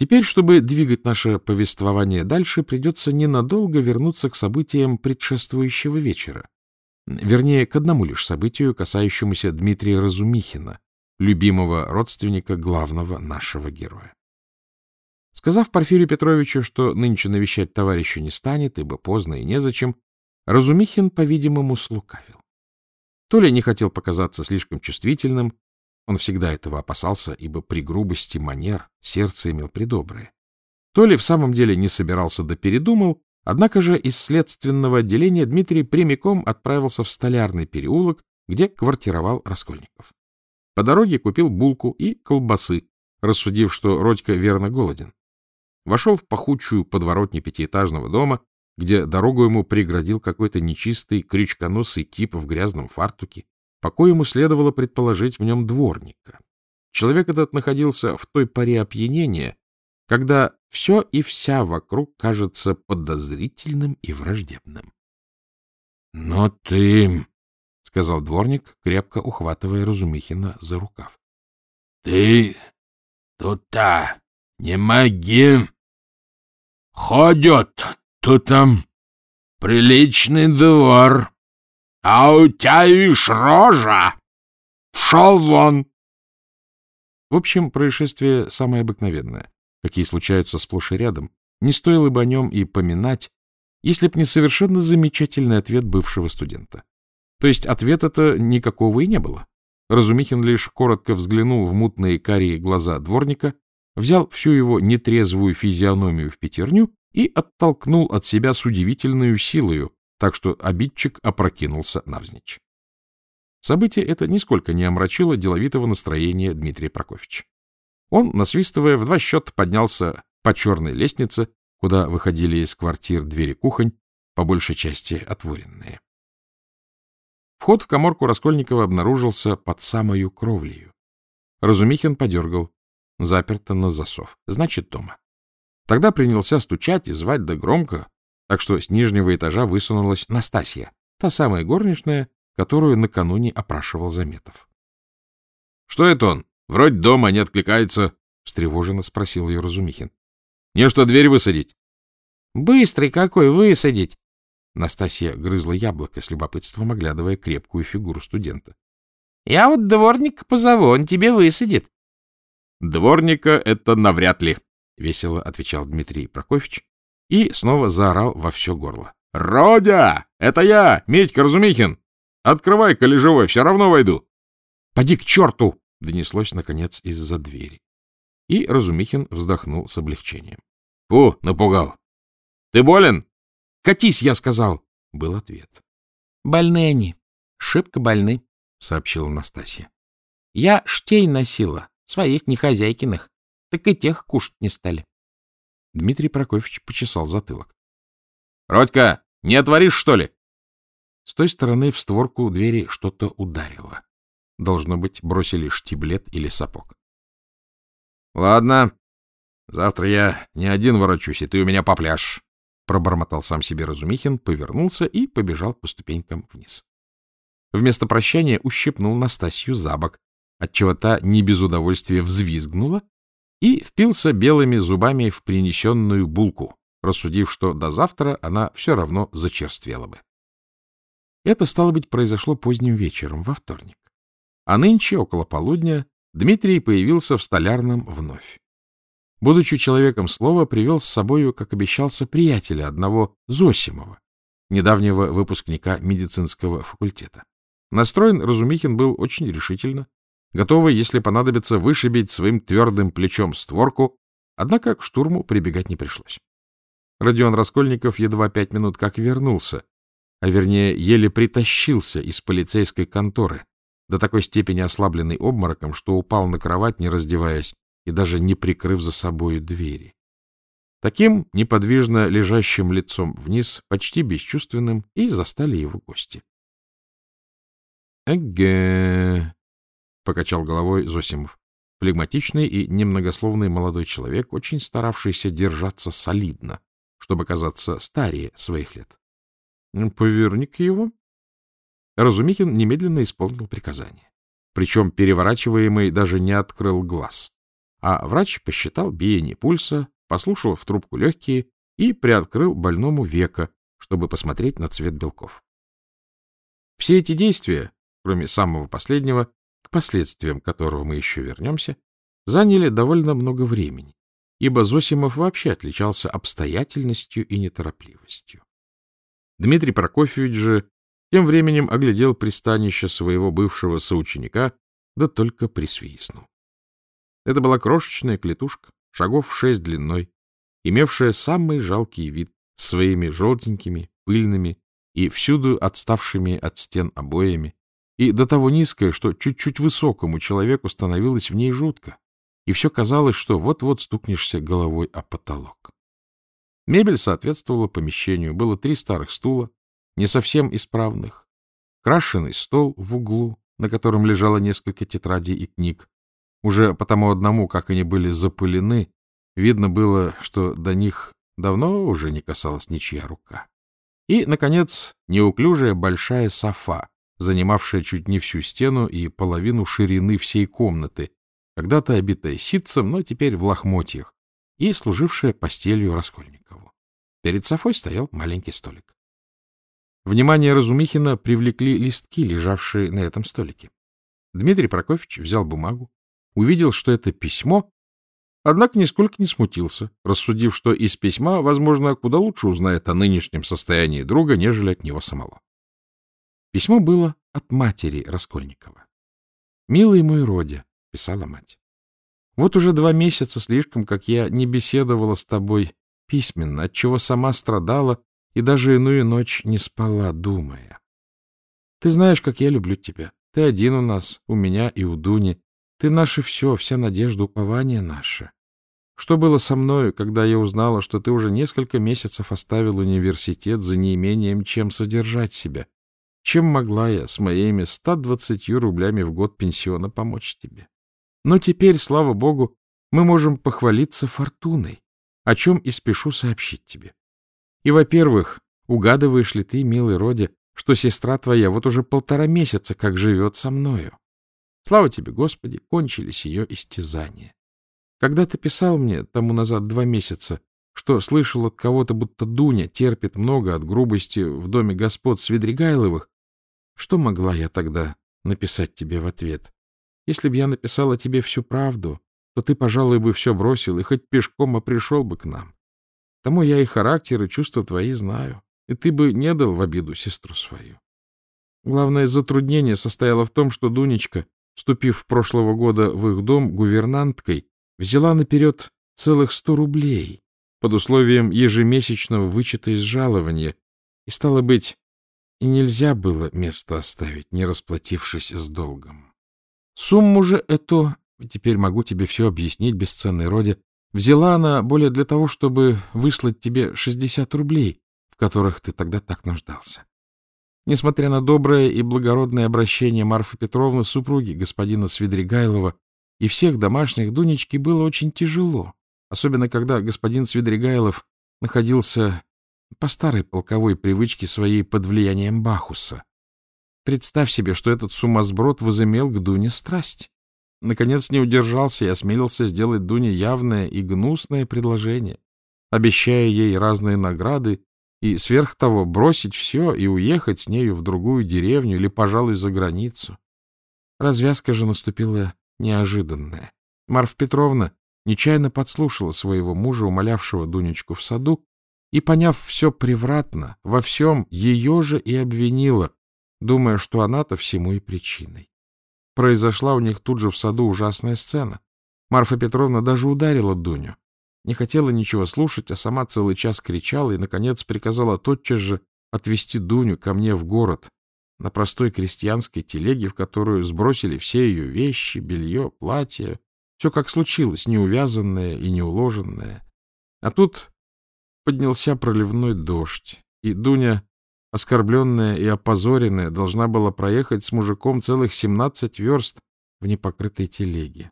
Теперь, чтобы двигать наше повествование дальше, придется ненадолго вернуться к событиям предшествующего вечера. Вернее, к одному лишь событию, касающемуся Дмитрия Разумихина, любимого родственника главного нашего героя. Сказав Порфирию Петровичу, что нынче навещать товарища не станет, ибо поздно и незачем, Разумихин, по-видимому, слукавил. То ли не хотел показаться слишком чувствительным, он всегда этого опасался, ибо при грубости манер сердце имел предоброе. То ли в самом деле не собирался да передумал, однако же из следственного отделения Дмитрий прямиком отправился в Столярный переулок, где квартировал Раскольников. По дороге купил булку и колбасы, рассудив, что Родька верно голоден. Вошел в пахучую подворотню пятиэтажного дома, где дорогу ему преградил какой-то нечистый, крючконосый тип в грязном фартуке, по коему следовало предположить в нем дворника. Человек этот находился в той паре опьянения, когда все и вся вокруг кажется подозрительным и враждебным. — Но ты, — сказал дворник, крепко ухватывая Разумихина за рукав. — Ты тут-то не моги. Ходят тут там приличный двор. А у тебя ишь рожа! Шел вон! В общем, происшествие самое обыкновенное, какие случаются сплошь и рядом. Не стоило бы о нем и поминать, если б не совершенно замечательный ответ бывшего студента. То есть ответа-то никакого и не было. Разумихин лишь коротко взглянул в мутные карие глаза дворника, взял всю его нетрезвую физиономию в пятерню и оттолкнул от себя с удивительной силою, так что обидчик опрокинулся навзничь. Событие это нисколько не омрачило деловитого настроения Дмитрия Прокофьевича. Он, насвистывая, в два счета поднялся по черной лестнице, куда выходили из квартир двери кухонь, по большей части отворенные. Вход в коморку Раскольникова обнаружился под самою кровлею. Разумихин подергал. Заперто на засов. Значит, дома. Тогда принялся стучать и звать да громко, так что с нижнего этажа высунулась Настасья, та самая горничная, которую накануне опрашивал Заметов. — Что это он? Вроде дома не откликается, — встревоженно спросил ее Разумихин. — Не что, дверь высадить? — Быстрый какой высадить? Настасья грызла яблоко с любопытством, оглядывая крепкую фигуру студента. — Я вот дворника позову, он тебе высадит. — Дворника это навряд ли, — весело отвечал Дмитрий Прокофьевич и снова заорал во все горло. — Родя! Это я, Медька Разумихин! Открывай-ка, живой, все равно войду! — Поди к черту! — донеслось, наконец, из-за двери. И Разумихин вздохнул с облегчением. — Фу, напугал! — Ты болен? — Катись, я сказал! — был ответ. — Больны они, шибко больны, — сообщила Настасья. — Я штей носила, своих, не хозяйкиных, так и тех кушать не стали. Дмитрий Прокофьевич почесал затылок. — Родька, не отворишь, что ли? С той стороны в створку двери что-то ударило. Должно быть, бросили штиблет или сапог. — Ладно, завтра я не один ворочусь, и ты у меня попляшь, — пробормотал сам себе Разумихин, повернулся и побежал по ступенькам вниз. Вместо прощания ущипнул Настасью за бок, отчего та не без удовольствия взвизгнула и впился белыми зубами в принесенную булку, рассудив, что до завтра она все равно зачерствела бы. Это, стало быть, произошло поздним вечером, во вторник. А нынче, около полудня, Дмитрий появился в столярном вновь. Будучи человеком слова, привел с собою, как обещался, приятеля одного Зосимова, недавнего выпускника медицинского факультета. Настроен Разумихин был очень решительно, готовый, если понадобится, вышибить своим твердым плечом створку, однако к штурму прибегать не пришлось. Родион Раскольников едва пять минут как вернулся, а вернее еле притащился из полицейской конторы, до такой степени ослабленный обмороком, что упал на кровать, не раздеваясь и даже не прикрыв за собою двери. Таким неподвижно лежащим лицом вниз, почти бесчувственным, и застали его гости. — Эге, — покачал головой Зосимов. Флегматичный и немногословный молодой человек, очень старавшийся держаться солидно, чтобы казаться старее своих лет. — Поверни-ка его. Разумихин немедленно исполнил приказание. Причем переворачиваемый даже не открыл глаз, а врач посчитал биение пульса, послушал в трубку легкие и приоткрыл больному века, чтобы посмотреть на цвет белков. Все эти действия, кроме самого последнего, к последствиям которого мы еще вернемся, заняли довольно много времени, ибо Зосимов вообще отличался обстоятельностью и неторопливостью. Дмитрий Прокофьевич же тем временем оглядел пристанище своего бывшего соученика, да только присвистнул. Это была крошечная клетушка, шагов шесть длиной, имевшая самый жалкий вид, своими желтенькими, пыльными и всюду отставшими от стен обоями, и до того низкая, что чуть-чуть высокому человеку становилось в ней жутко, и все казалось, что вот-вот стукнешься головой о потолок. Мебель соответствовала помещению, было три старых стула, не совсем исправных, крашеный стол в углу, на котором лежало несколько тетрадей и книг. Уже потому одному, как они были запылены, видно было, что до них давно уже не касалась ничья рука. И, наконец, неуклюжая большая софа, занимавшая чуть не всю стену и половину ширины всей комнаты, когда-то обитая ситцем, но теперь в лохмотьях, и служившая постелью Раскольникову. Перед софой стоял маленький столик. Внимание Разумихина привлекли листки, лежавшие на этом столике. Дмитрий Прокофьевич взял бумагу, увидел, что это письмо, однако нисколько не смутился, рассудив, что из письма, возможно, куда лучше узнает о нынешнем состоянии друга, нежели от него самого. Письмо было от матери Раскольникова. «Милый мой Родя», — писала мать, — «вот уже два месяца слишком, как я не беседовала с тобой письменно, отчего сама страдала и даже иную ночь не спала, думая. Ты знаешь, как я люблю тебя. Ты один у нас, у меня и у Дуни. Ты наше все, вся надежда, упование наше. Что было со мною, когда я узнала, что ты уже несколько месяцев оставил университет за неимением чем содержать себя? Чем могла я с моими 120 рублями в год пенсиона помочь тебе? Но теперь, слава богу, мы можем похвалиться фортуной, о чем и спешу сообщить тебе. И, во-первых, угадываешь ли ты, милый Роди, что сестра твоя вот уже полтора месяца как живет со мною? Слава тебе, Господи, кончились ее истязания. Когда ты писал мне тому назад два месяца, что слышал от кого-то, будто Дуня терпит много от грубости в доме господ Свидригайловых, что могла я тогда написать тебе в ответ? Если б я написала тебе всю правду, то ты, пожалуй, бы все бросил и хоть пешком, а пришел бы к нам. Тому я и характер, и чувства твои знаю, и ты бы не дал в обиду сестру свою. Главное затруднение состояло в том, что Дунечка, вступив прошлого года в их дом гувернанткой, взяла наперед целых сто рублей под условием ежемесячного вычета из жалования, и, стало быть, и нельзя было место оставить, не расплатившись с долгом. Сумму же эту, теперь могу тебе все объяснить, бесценной роде, Взяла она более для того, чтобы выслать тебе 60 рублей, в которых ты тогда так нуждался. Несмотря на доброе и благородное обращение Марфы Петровны, супруги господина Свидригайлова и всех домашних Дунечки было очень тяжело, особенно когда господин Свидригайлов находился по старой полковой привычке своей под влиянием Бахуса. Представь себе, что этот сумасброд возымел к Дуне страсть. Наконец не удержался и осмелился сделать Дуне явное и гнусное предложение, обещая ей разные награды и, сверх того, бросить все и уехать с нею в другую деревню или, пожалуй, за границу. Развязка же наступила неожиданная. Марфа Петровна нечаянно подслушала своего мужа, умолявшего Дунечку в саду, и, поняв все превратно, во всем ее же и обвинила, думая, что она-то всему и причиной. Произошла у них тут же в саду ужасная сцена. Марфа Петровна даже ударила Дуню. Не хотела ничего слушать, а сама целый час кричала и, наконец, приказала тотчас же отвезти Дуню ко мне в город на простой крестьянской телеге, в которую сбросили все ее вещи, белье, платье, все как случилось, неувязанное и неуложенное. А тут поднялся проливной дождь, и Дуня оскорбленная и опозоренная, должна была проехать с мужиком целых семнадцать верст в непокрытой телеге.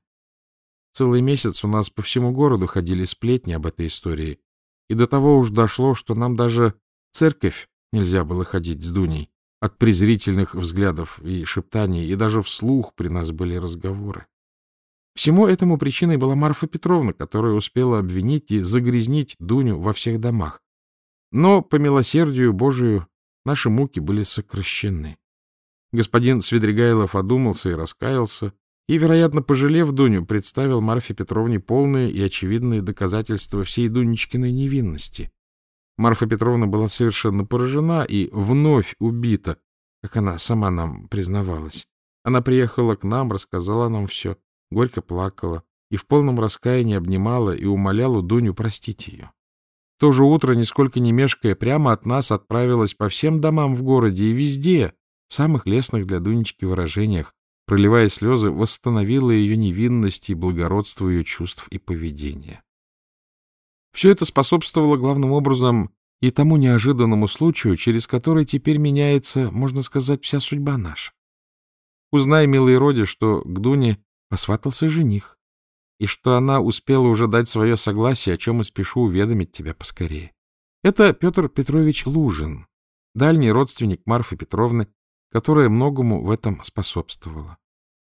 Целый месяц у нас по всему городу ходили сплетни об этой истории, и до того уж дошло, что нам даже в церковь нельзя было ходить с Дуней от презрительных взглядов и шептаний, и даже вслух при нас были разговоры. Всему этому причиной была Марфа Петровна, которая успела обвинить и загрязнить Дуню во всех домах. Но, по милосердию Божию, наши муки были сокращены. Господин Свидригайлов одумался и раскаялся, и, вероятно, пожалев Дуню, представил Марфе Петровне полные и очевидные доказательства всей Дунечкиной невинности. Марфа Петровна была совершенно поражена и вновь убита, как она сама нам признавалась. Она приехала к нам, рассказала нам все, горько плакала и в полном раскаянии обнимала и умоляла Дуню простить ее. То же утро, нисколько не мешкая, прямо от нас отправилась по всем домам в городе и везде, в самых лестных для Дунечки выражениях, проливая слезы, восстановила ее невинность и благородство ее чувств и поведения. Все это способствовало главным образом и тому неожиданному случаю, через который теперь меняется, можно сказать, вся судьба наша. Узнай, милый Роди, что к Дуне посватался жених, и что она успела уже дать свое согласие, о чем и спешу уведомить тебя поскорее. Это Петр Петрович Лужин, дальний родственник Марфы Петровны, которая многому в этом способствовала.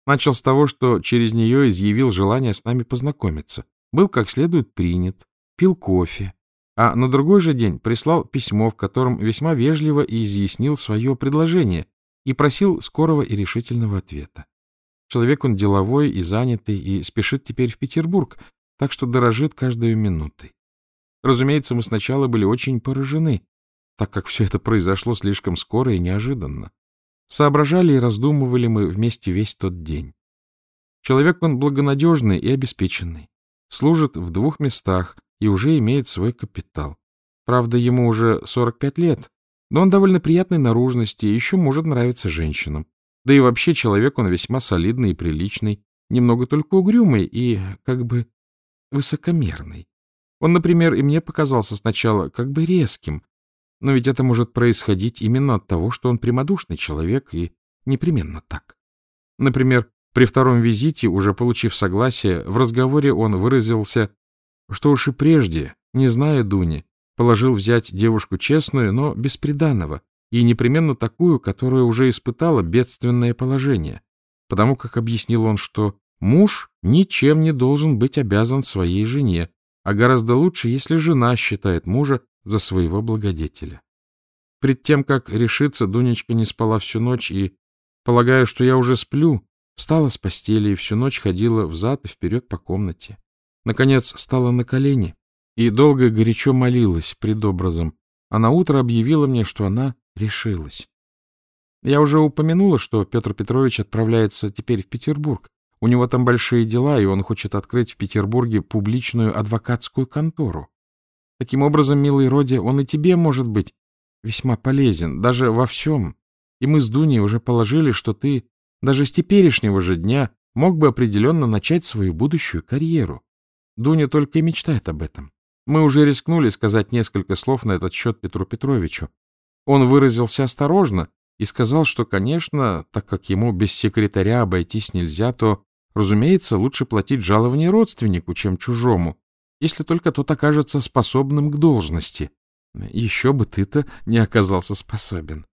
Начал с того, что через нее изъявил желание с нами познакомиться, был как следует принят, пил кофе, а на другой же день прислал письмо, в котором весьма вежливо и изъяснил свое предложение и просил скорого и решительного ответа. Человек он деловой и занятый, и спешит теперь в Петербург, так что дорожит каждой минутой. Разумеется, мы сначала были очень поражены, так как все это произошло слишком скоро и неожиданно. Соображали и раздумывали мы вместе весь тот день. Человек он благонадежный и обеспеченный, служит в двух местах и уже имеет свой капитал. Правда, ему уже 45 лет, но он довольно приятной наружности и еще может нравиться женщинам. Да и вообще человек он весьма солидный и приличный, немного только угрюмый и, как бы, высокомерный. Он, например, и мне показался сначала как бы резким, но ведь это может происходить именно от того, что он прямодушный человек и непременно так. Например, при втором визите, уже получив согласие, в разговоре он выразился, что уж и прежде, не зная Дуни, положил взять девушку честную, но бесприданного, и непременно такую, которая уже испытала бедственное положение, потому как объяснил он, что муж ничем не должен быть обязан своей жене, а гораздо лучше, если жена считает мужа за своего благодетеля. Пред тем, как решиться, Дунечка не спала всю ночь и, полагая, что я уже сплю, встала с постели и всю ночь ходила взад и вперед по комнате. Наконец стала на колени и долго и горячо молилась пред образом, а на утро объявила мне, что она решилась. Я уже упомянула, что Петр Петрович отправляется теперь в Петербург. У него там большие дела, и он хочет открыть в Петербурге публичную адвокатскую контору. Таким образом, милый Роди, он и тебе может быть весьма полезен, даже во всем. И мы с Дуней уже положили, что ты даже с теперешнего же дня мог бы определенно начать свою будущую карьеру. Дуня только и мечтает об этом. Мы уже рискнули сказать несколько слов на этот счет Петру Петровичу. Он выразился осторожно и сказал, что, конечно, так как ему без секретаря обойтись нельзя, то, разумеется, лучше платить жалование родственнику, чем чужому, если только тот окажется способным к должности. Еще бы ты-то не оказался способен.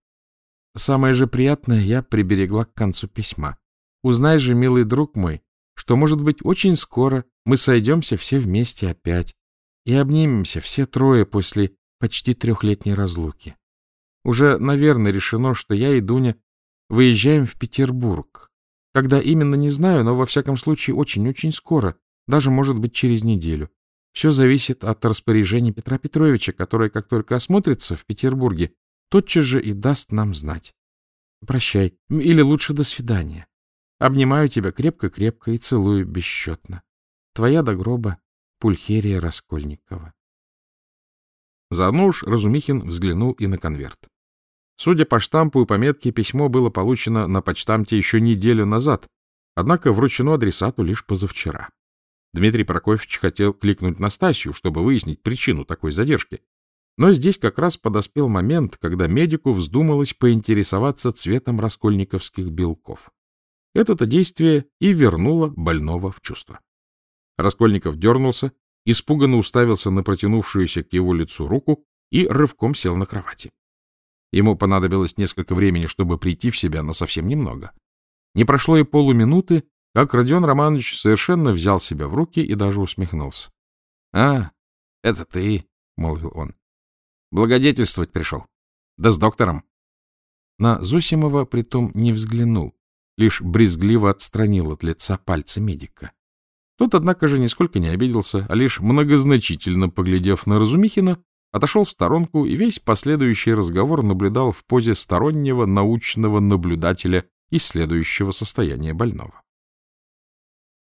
Самое же приятное я приберегла к концу письма. Узнай же, милый друг мой, что, может быть, очень скоро мы сойдемся все вместе опять и обнимемся все трое после почти трехлетней разлуки. Уже, наверное, решено, что я и Дуня выезжаем в Петербург. Когда именно, не знаю, но, во всяком случае, очень-очень скоро, даже, может быть, через неделю. Все зависит от распоряжения Петра Петровича, который, как только осмотрится в Петербурге, тотчас же и даст нам знать. Прощай, или лучше до свидания. Обнимаю тебя крепко-крепко и целую бесчетно. Твоя до гроба Пульхерия Раскольникова. Заодно уж Разумихин взглянул и на конверт. Судя по штампу и пометке, письмо было получено на почтамте еще неделю назад, однако вручено адресату лишь позавчера. Дмитрий Прокофьевич хотел кликнуть Настасью, чтобы выяснить причину такой задержки. Но здесь как раз подоспел момент, когда медику вздумалось поинтересоваться цветом раскольниковских белков. Это-то действие и вернуло больного в чувство. Раскольников дернулся, испуганно уставился на протянувшуюся к его лицу руку и рывком сел на кровати. Ему понадобилось несколько времени, чтобы прийти в себя, но совсем немного. Не прошло и полуминуты, как Родион Романович совершенно взял себя в руки и даже усмехнулся. — А, это ты, — молвил он. — Благодетельствовать пришел. Да с доктором. На Зосимова притом не взглянул, лишь брезгливо отстранил от лица пальцы медика. Тот, однако же, нисколько не обиделся, а лишь многозначительно поглядев на Разумихина, отошел в сторонку и весь последующий разговор наблюдал в позе стороннего научного наблюдателя исследующего состояние больного.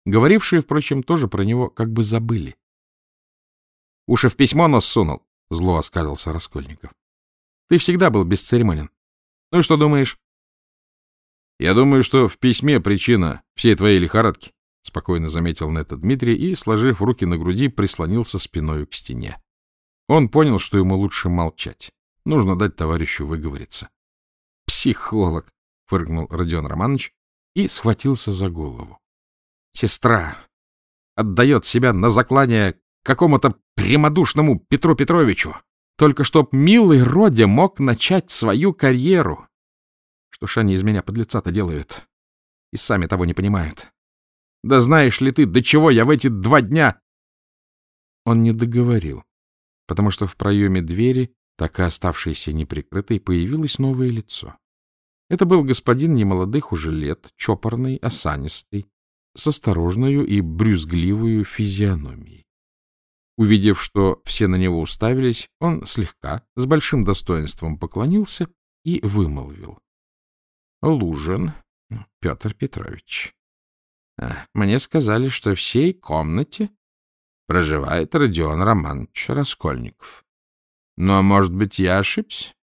Говорившие, впрочем, тоже про него как бы забыли. — Уши в письмо нос сунул, — зло оскалился Раскольников. — Ты всегда был бесцеремонен. Ну и что думаешь? — Я думаю, что в письме причина всей твоей лихорадки, — спокойно заметил это Дмитрий и, сложив руки на груди, прислонился спиной к стене. Он понял, что ему лучше молчать. Нужно дать товарищу выговориться. — Психолог! — фыркнул Родион Романович и схватился за голову. — Сестра отдает себя на заклание какому-то прямодушному Петру Петровичу, только чтоб милый Родя мог начать свою карьеру. Что ж они из меня подлеца-то делают? И сами того не понимают. Да знаешь ли ты, до чего я в эти два дня...» Он не договорил, потому что в проеме двери, так и оставшейся неприкрытой, появилось новое лицо. Это был господин немолодых уже лет, чопорный, осанистый, с осторожную и брюзгливую физиономией. Увидев, что все на него уставились, он слегка, с большим достоинством поклонился и вымолвил. — Лужин Петр Петрович, мне сказали, что в всей комнате проживает Родион Романович Раскольников. Но, может быть, я ошибся?